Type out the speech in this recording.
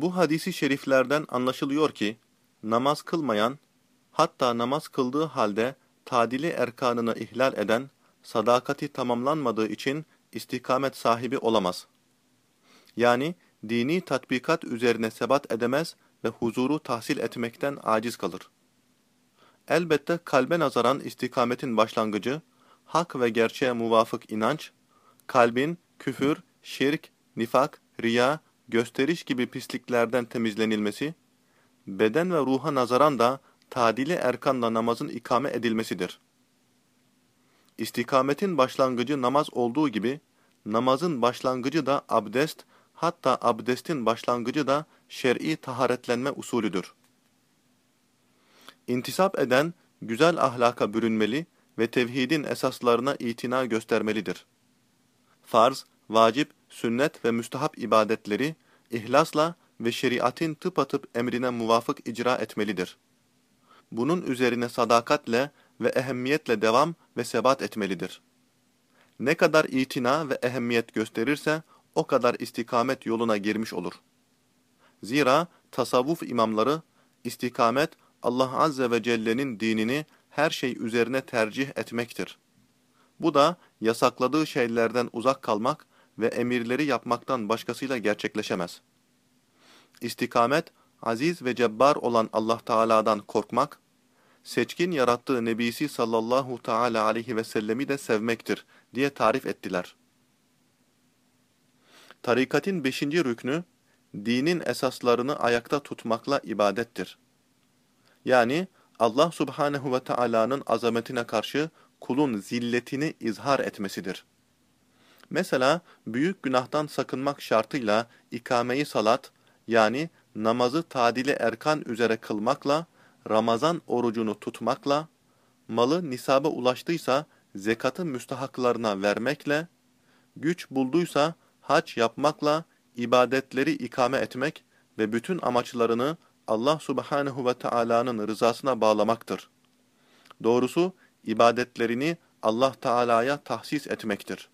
Bu hadisi şeriflerden anlaşılıyor ki, namaz kılmayan, hatta namaz kıldığı halde tadili erkanını ihlal eden, sadakati tamamlanmadığı için istikamet sahibi olamaz. Yani dini tatbikat üzerine sebat edemez ve huzuru tahsil etmekten aciz kalır. Elbette kalbe nazaran istikametin başlangıcı, hak ve gerçeğe muvafık inanç, kalbin küfür, şirk, nifak, riya, gösteriş gibi pisliklerden temizlenilmesi, beden ve ruha nazaran da tadili erkanla namazın ikame edilmesidir. İstikametin başlangıcı namaz olduğu gibi, namazın başlangıcı da abdest, hatta abdestin başlangıcı da şer'i taharetlenme usulüdür. İntisap eden, güzel ahlaka bürünmeli ve tevhidin esaslarına itina göstermelidir. Farz, vacip, sünnet ve müstahap ibadetleri, ihlasla ve şeriatin tıpatıp emrine muvafık icra etmelidir. Bunun üzerine sadakatle ve ehemmiyetle devam ve sebat etmelidir. Ne kadar itina ve ehemmiyet gösterirse, o kadar istikamet yoluna girmiş olur. Zira tasavvuf imamları, istikamet, Allah Azze ve Celle'nin dinini her şey üzerine tercih etmektir. Bu da yasakladığı şeylerden uzak kalmak ve emirleri yapmaktan başkasıyla gerçekleşemez. İstikamet, aziz ve cebbar olan Allah Teala'dan korkmak, seçkin yarattığı Nebisi sallallahu teala aleyhi ve sellemi de sevmektir diye tarif ettiler. Tarikatin beşinci rüknü, dinin esaslarını ayakta tutmakla ibadettir. Yani Allah subhanehu ve Taala'nın azametine karşı kulun zilletini izhar etmesidir. Mesela büyük günahtan sakınmak şartıyla ikameyi salat yani namazı tadili erkan üzere kılmakla, Ramazan orucunu tutmakla, malı nisaba ulaştıysa zekatı müstahaklarına vermekle, güç bulduysa hac yapmakla ibadetleri ikame etmek ve bütün amaçlarını Allah subhanehu ve Taala'nın rızasına bağlamaktır. Doğrusu ibadetlerini Allah Teala'ya tahsis etmektir.